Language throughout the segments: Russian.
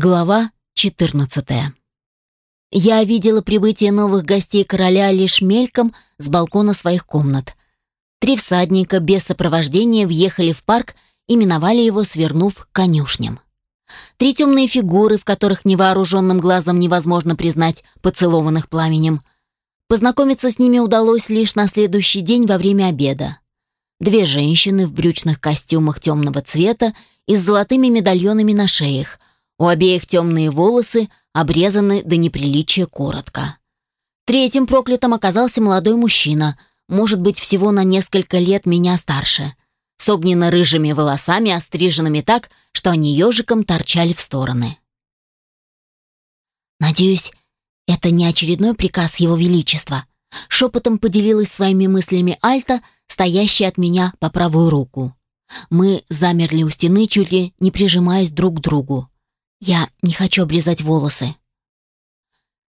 Глава 14. Я видела прибытие новых гостей короля лишь мельком с балкона своих комнат. Три всадника без сопровождения въехали в парк и миновали его, свернув к конюшням. Три темные фигуры, в которых невооруженным глазом невозможно признать поцелованных пламенем. Познакомиться с ними удалось лишь на следующий день во время обеда. Две женщины в брючных костюмах темного цвета и с золотыми медальонами на шеях – у обеих темные волосы обрезаны до неприличия коротко. Третьим проклятым оказался молодой мужчина, может быть, всего на несколько лет меня старше, с огненно-рыжими волосами, остриженными так, что они ежиком торчали в стороны. «Надеюсь, это не очередной приказ Его Величества», шепотом поделилась своими мыслями Альта, стоящая от меня по правую руку. Мы замерли у стены, чуть ли не прижимаясь друг к другу. Я не хочу обрезать волосы.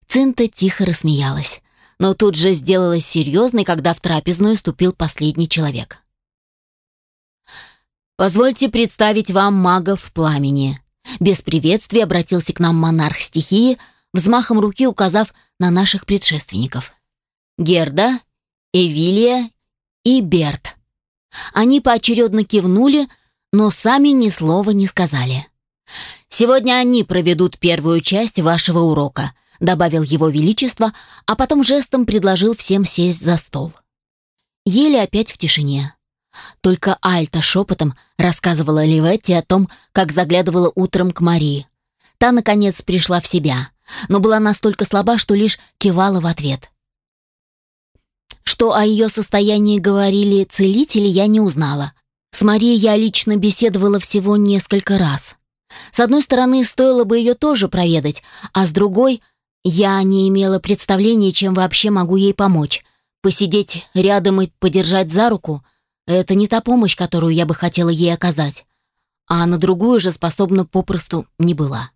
Цинта тихо рассмеялась, но тут же сделалась серьезной, когда в трапезную ступил последний человек. «Позвольте представить вам магов пламени». Без приветствия обратился к нам монарх стихии, взмахом руки указав на наших предшественников. Герда, Эвилия и Берт. Они поочередно кивнули, но сами ни слова не сказали. Сегодня они проведут первую часть вашего урока», добавил его величество, а потом жестом предложил всем сесть за стол. Ели опять в тишине. Только Альта шепотом рассказывала Ливетти о том, как заглядывала утром к Марии. Та, наконец, пришла в себя, но была настолько слаба, что лишь кивала в ответ. Что о ее состоянии говорили целители, я не узнала. С Марией я лично беседовала всего несколько раз. С одной стороны, стоило бы ее тоже проведать, а с другой, я не имела представления, чем вообще могу ей помочь. Посидеть рядом и подержать за руку — это не та помощь, которую я бы хотела ей оказать. А на другую же способна попросту не была.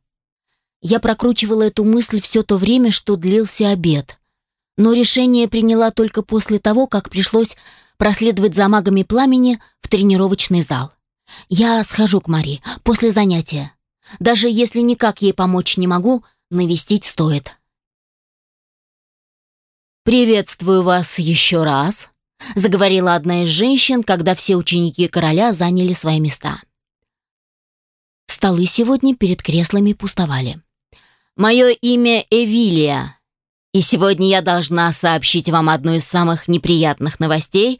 Я прокручивала эту мысль все то время, что длился обед. Но решение приняла только после того, как пришлось проследовать за магами пламени в тренировочный зал. Я схожу к Мари после занятия. Даже если никак ей помочь не могу, навестить стоит. «Приветствую вас еще раз», — заговорила одна из женщин, когда все ученики короля заняли свои места. Столы сегодня перед креслами пустовали. «Мое имя Эвилия, и сегодня я должна сообщить вам одну из самых неприятных новостей,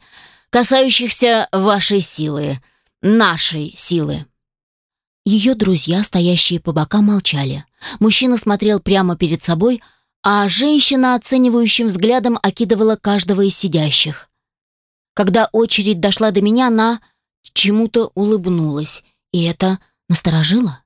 касающихся вашей силы, нашей силы. Ее друзья, стоящие по бокам, молчали. Мужчина смотрел прямо перед собой, а женщина оценивающим взглядом окидывала каждого из сидящих. Когда очередь дошла до меня, она чему-то улыбнулась, и это насторожило.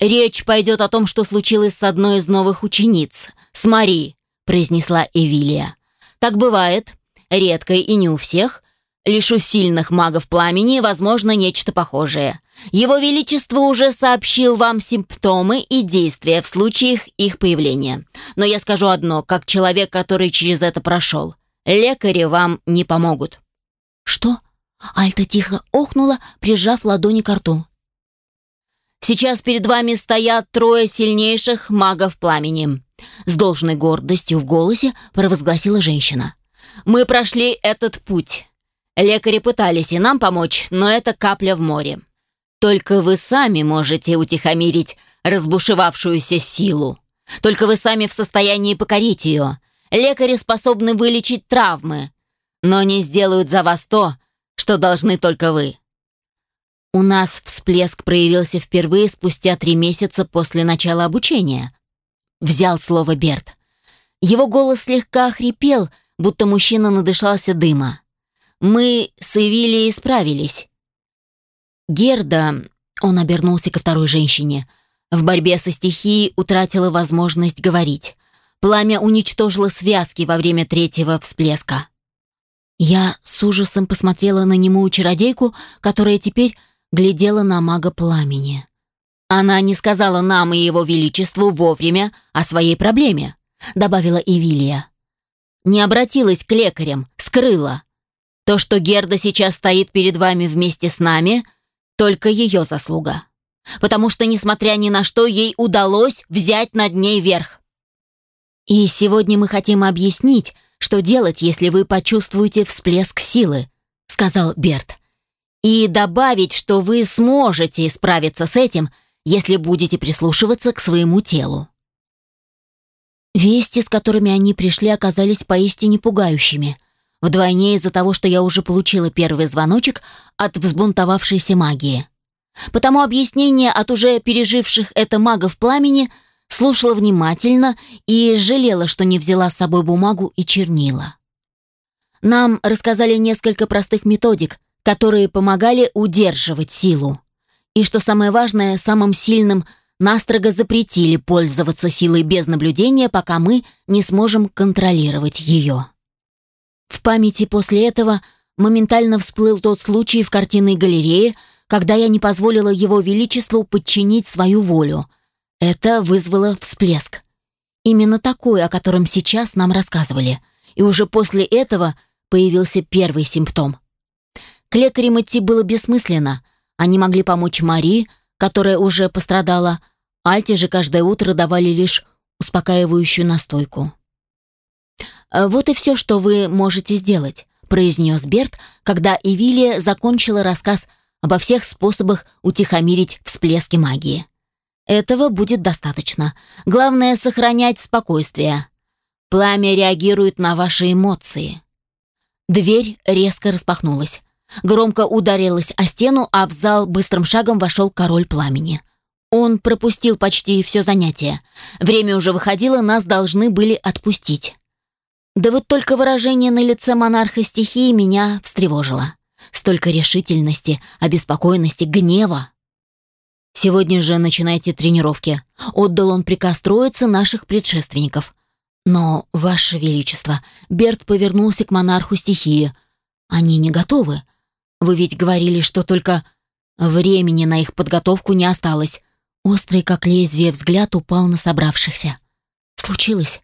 «Речь пойдет о том, что случилось с одной из новых учениц, с Мари», произнесла Эвилия. «Так бывает, редко и не у всех, Лишь у сильных магов пламени возможно нечто похожее. Его Величество уже сообщил вам симптомы и действия в случаях их появления. Но я скажу одно, как человек, который через это прошел. Лекари вам не помогут». «Что?» Альта тихо охнула, прижав ладони к рту. «Сейчас перед вами стоят трое сильнейших магов пламени», с должной гордостью в голосе провозгласила женщина. «Мы прошли этот путь. Лекари пытались и нам помочь, но это капля в море. Только вы сами можете утихомирить разбушевавшуюся силу. Только вы сами в состоянии покорить ее. Лекари способны вылечить травмы, но не сделают за вас то, что должны только вы. У нас всплеск проявился впервые спустя три месяца после начала обучения. Взял слово Берт. Его голос слегка хрипел, будто мужчина надышался дыма. Мы с Эвилией справились. Герда, он обернулся ко второй женщине, в борьбе со стихией утратила возможность говорить. Пламя уничтожило связки во время третьего всплеска. Я с ужасом посмотрела на немую чародейку, которая теперь глядела на мага пламени. Она не сказала нам и его величеству вовремя о своей проблеме, добавила Эвилия. Не обратилась к лекарям, скрыла. То, что Герда сейчас стоит перед вами вместе с нами, только ее заслуга. потому что, несмотря ни на что, ей удалось взять над ней верх. И сегодня мы хотим объяснить, что делать, если вы почувствуете всплеск силы, сказал Берт. И добавить, что вы сможете справиться с этим, если будете прислушиваться к своему телу. Вести, с которыми они пришли, оказались поистине пугающими. Вдвойне из-за того, что я уже получила первый звоночек от взбунтовавшейся магии. Потому объяснение от уже переживших это магов пламени слушала внимательно и жалела, что не взяла с собой бумагу и чернила. Нам рассказали несколько простых методик, которые помогали удерживать силу. И что самое важное, самым сильным – настрого запретили пользоваться силой без наблюдения, пока мы не сможем контролировать ее. В памяти после этого моментально всплыл тот случай в картинной галерее, когда я не позволила его величеству подчинить свою волю. Это вызвало всплеск. Именно такой, о котором сейчас нам рассказывали. И уже после этого появился первый симптом. К лекарям идти было бессмысленно. Они могли помочь Мари, которая уже пострадала, Альте же каждое утро давали лишь успокаивающую настойку. «А «Вот и все, что вы можете сделать», — произнес Берт, когда Эвилия закончила рассказ обо всех способах утихомирить всплески магии. «Этого будет достаточно. Главное — сохранять спокойствие. Пламя реагирует на ваши эмоции». Дверь резко распахнулась. Громко ударилась о стену, а в зал быстрым шагом вошел король пламени — он пропустил почти все занятие. Время уже выходило, нас должны были отпустить. Да вот только выражение на лице монарха стихии меня встревожило. Столько решительности, обеспокоенности, гнева. «Сегодня же начинайте тренировки», — отдал он приказ троице наших предшественников. «Но, Ваше Величество», — Берт повернулся к монарху стихии. «Они не готовы. Вы ведь говорили, что только времени на их подготовку не осталось. Острый, как лезвие, взгляд упал на собравшихся. «Случилось?»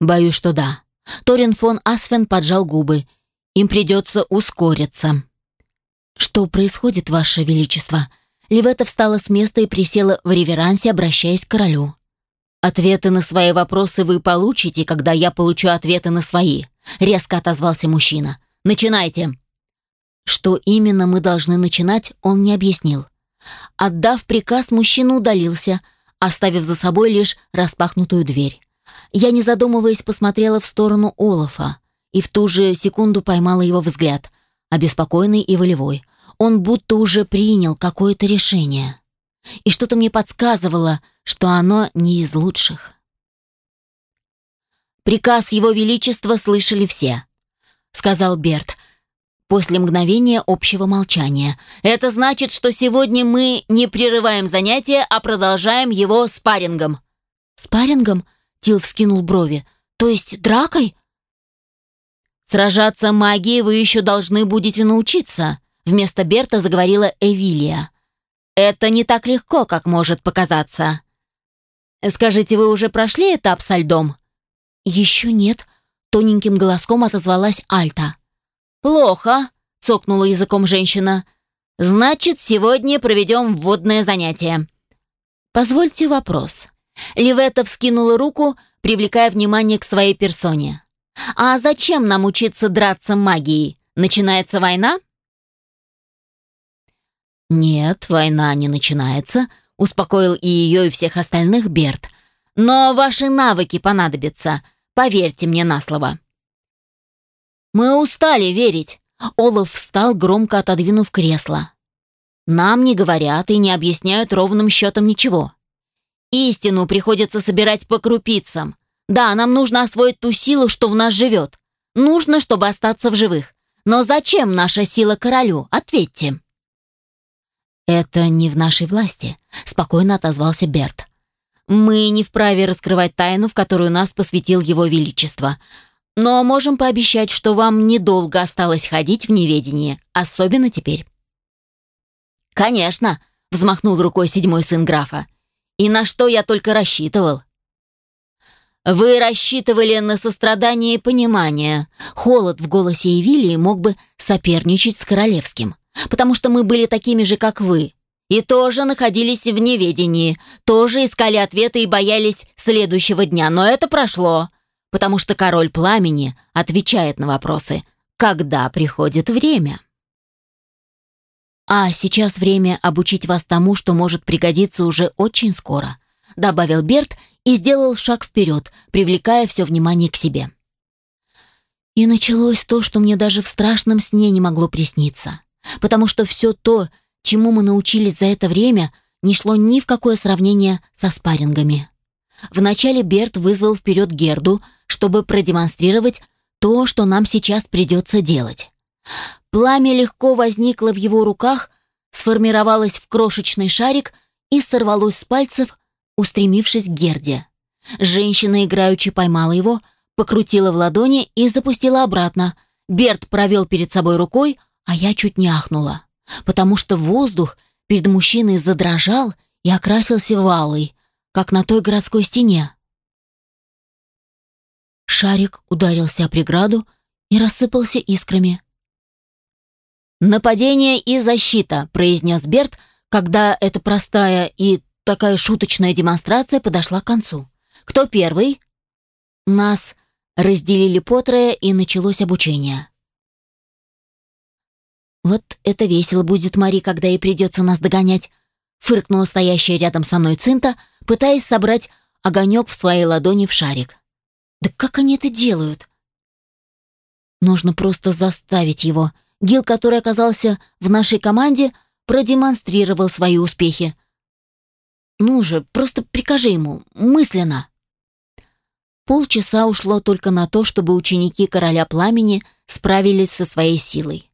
«Боюсь, что да». Торин фон Асфен поджал губы. «Им придется ускориться». «Что происходит, Ваше Величество?» Ливета встала с места и присела в реверансе, обращаясь к королю. «Ответы на свои вопросы вы получите, когда я получу ответы на свои», — резко отозвался мужчина. «Начинайте». Что именно мы должны начинать, он не объяснил. Отдав приказ, мужчина удалился, оставив за собой лишь распахнутую дверь. Я, не задумываясь, посмотрела в сторону Олафа и в ту же секунду поймала его взгляд, обеспокоенный и волевой. Он будто уже принял какое-то решение. И что-то мне подсказывало, что оно не из лучших. «Приказ Его Величества слышали все», — сказал Берт, после мгновения общего молчания. «Это значит, что сегодня мы не прерываем занятия, а продолжаем его спаррингом». «Спаррингом?» — Тил вскинул брови. «То есть дракой?» «Сражаться магией вы еще должны будете научиться», — вместо Берта заговорила Эвилия. «Это не так легко, как может показаться». «Скажите, вы уже прошли этап со льдом?» «Еще нет», — тоненьким голоском отозвалась Альта. «Плохо», — цокнула языком женщина. «Значит, сегодня проведем вводное занятие». «Позвольте вопрос». Ливета вскинула руку, привлекая внимание к своей персоне. «А зачем нам учиться драться магией? Начинается война?» «Нет, война не начинается», — успокоил и ее, и всех остальных Берт. «Но ваши навыки понадобятся, поверьте мне на слово». «Мы устали верить!» Олаф встал, громко отодвинув кресло. «Нам не говорят и не объясняют ровным счетом ничего. Истину приходится собирать по крупицам. Да, нам нужно освоить ту силу, что в нас живет. Нужно, чтобы остаться в живых. Но зачем наша сила королю? Ответьте!» «Это не в нашей власти», — спокойно отозвался Берт. «Мы не вправе раскрывать тайну, в которую нас посвятил его величество. Но можем пообещать, что вам недолго осталось ходить в неведении, особенно теперь». «Конечно», — взмахнул рукой седьмой сын графа. «И на что я только рассчитывал?» «Вы рассчитывали на сострадание и понимание». Холод в голосе Эвилии мог бы соперничать с королевским, потому что мы были такими же, как вы. и тоже находились в неведении, тоже искали ответы и боялись следующего дня, но это прошло, потому что король пламени отвечает на вопросы, когда приходит время. А сейчас время обучить вас тому, что может пригодиться уже очень скоро, добавил Берт и сделал шаг вперед, привлекая все внимание к себе. И началось то, что мне даже в страшном сне не могло присниться, потому что все то, чему мы научились за это время, не шло ни в какое сравнение со спаррингами. Вначале Берт вызвал вперед Герду, чтобы продемонстрировать то, что нам сейчас придется делать. Пламя легко возникло в его руках, сформировалось в крошечный шарик и сорвалось с пальцев, устремившись к Герде. Женщина играючи поймала его, покрутила в ладони и запустила обратно. Берт провел перед собой рукой, а я чуть не ахнула, потому что воздух перед мужчиной задрожал и окрасился в алый, как на той городской стене. Шарик ударился о преграду и рассыпался искрами. «Нападение и защита», — произнес Берт, когда эта простая и такая шуточная демонстрация подошла к концу. «Кто первый?» Нас разделили по трое, и началось обучение. «Вот это весело будет, Мари, когда ей придется нас догонять», фыркнула стоящая рядом со мной Цинта, пытаясь собрать огонек в своей ладони в шарик. «Да как они это делают?» «Нужно просто заставить его», Гил, который оказался в нашей команде, продемонстрировал свои успехи. «Ну же, просто прикажи ему, мысленно». Полчаса ушло только на то, чтобы ученики Короля Пламени справились со своей силой.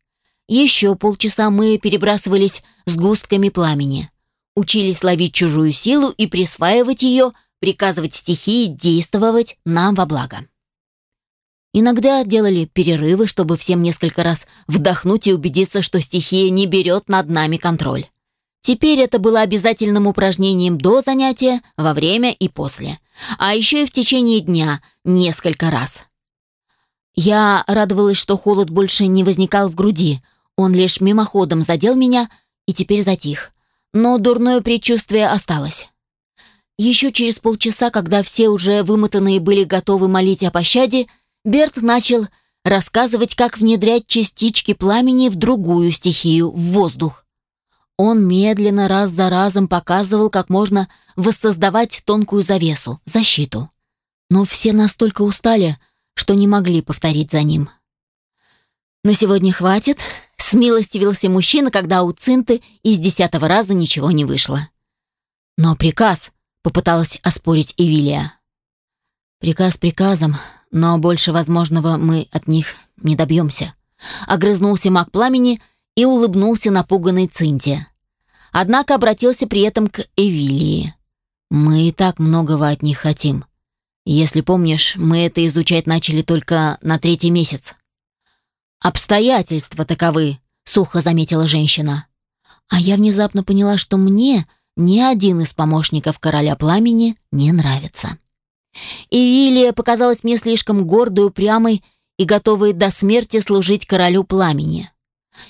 Еще полчаса мы перебрасывались с густками пламени. Учились ловить чужую силу и присваивать ее, приказывать стихии действовать нам во благо. Иногда делали перерывы, чтобы всем несколько раз вдохнуть и убедиться, что стихия не берет над нами контроль. Теперь это было обязательным упражнением до занятия, во время и после. А еще и в течение дня несколько раз. Я радовалась, что холод больше не возникал в груди. Он лишь мимоходом задел меня и теперь затих. Но дурное предчувствие осталось. Еще через полчаса, когда все уже вымотанные были готовы молить о пощаде, Берт начал рассказывать, как внедрять частички пламени в другую стихию, в воздух. Он медленно раз за разом показывал, как можно воссоздавать тонкую завесу, защиту. Но все настолько устали, что не могли повторить за ним. «На сегодня хватит», — смилостивился мужчина, когда у Цинты из десятого раза ничего не вышло. «Но приказ», — попыталась оспорить Эвилия. «Приказ приказом, но больше возможного мы от них не добьемся. Огрызнулся маг пламени и улыбнулся напуганной Цинте. Однако обратился при этом к Эвилии. «Мы и так многого от них хотим. Если помнишь, мы это изучать начали только на третий месяц». «Обстоятельства таковы», — сухо заметила женщина. А я внезапно поняла, что мне ни один из помощников короля пламени не нравится. И Вилия показалась мне слишком гордой, упрямой и готовой до смерти служить королю пламени.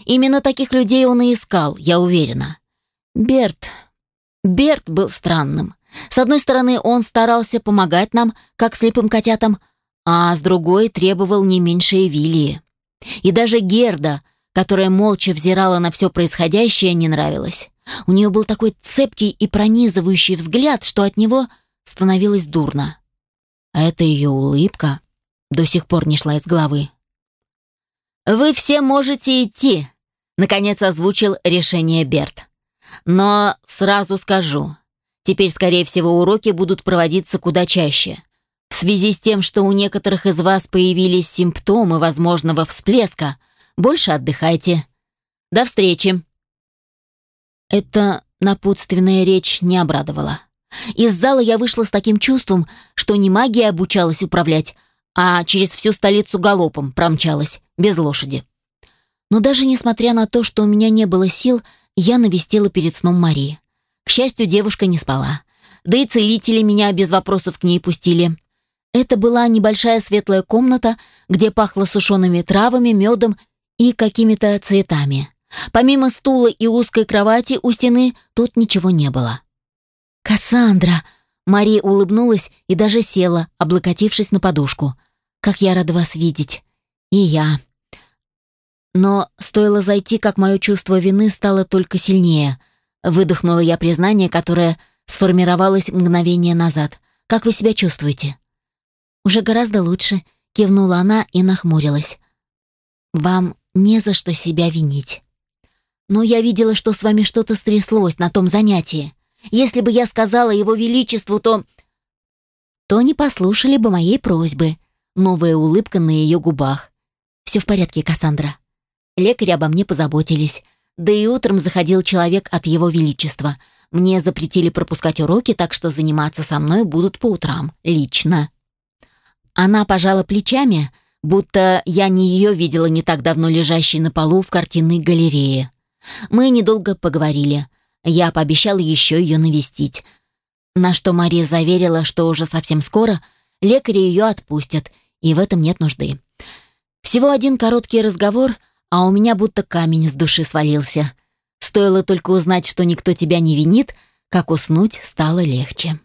Именно таких людей он и искал, я уверена. Берт... Берт был странным. С одной стороны, он старался помогать нам, как слепым котятам, а с другой требовал не меньше Эвилии. И даже Герда, которая молча взирала на все происходящее, не нравилась. У нее был такой цепкий и пронизывающий взгляд, что от него становилось дурно. А эта ее улыбка до сих пор не шла из головы. «Вы все можете идти», — наконец озвучил решение Берт. «Но сразу скажу, теперь, скорее всего, уроки будут проводиться куда чаще. В связи с тем, что у некоторых из вас появились симптомы возможного всплеска, больше отдыхайте. До встречи». Эта напутственная речь не обрадовала. Из зала я вышла с таким чувством, что не магия обучалась управлять, а через всю столицу галопом промчалась, без лошади. Но даже несмотря на то, что у меня не было сил, я навестила перед сном Марии. К счастью, девушка не спала. Да и целители меня без вопросов к ней пустили. Это была небольшая светлая комната, где пахло сушеными травами, медом и какими-то цветами. Помимо стула и узкой кровати у стены тут ничего не было. «Кассандра!» Мария улыбнулась и даже села, облокотившись на подушку. «Как я рада вас видеть!» «И я!» Но стоило зайти, как мое чувство вины стало только сильнее. Выдохнула я признание, которое сформировалось мгновение назад. «Как вы себя чувствуете?» «Уже гораздо лучше», — кивнула она и нахмурилась. «Вам не за что себя винить. Но я видела, что с вами что-то стряслось на том занятии. Если бы я сказала его величеству, то... То не послушали бы моей просьбы. Новая улыбка на ее губах. Все в порядке, Кассандра. Лекари обо мне позаботились. Да и утром заходил человек от его величества. Мне запретили пропускать уроки, так что заниматься со мной будут по утрам, лично. Она пожала плечами, будто я не ее видела не так давно лежащей на полу в картинной галерее. Мы недолго поговорили. Я пообещал еще ее навестить. На что Мария заверила, что уже совсем скоро лекари ее отпустят, и в этом нет нужды. Всего один короткий разговор, а у меня будто камень с души свалился. Стоило только узнать, что никто тебя не винит, как уснуть стало легче.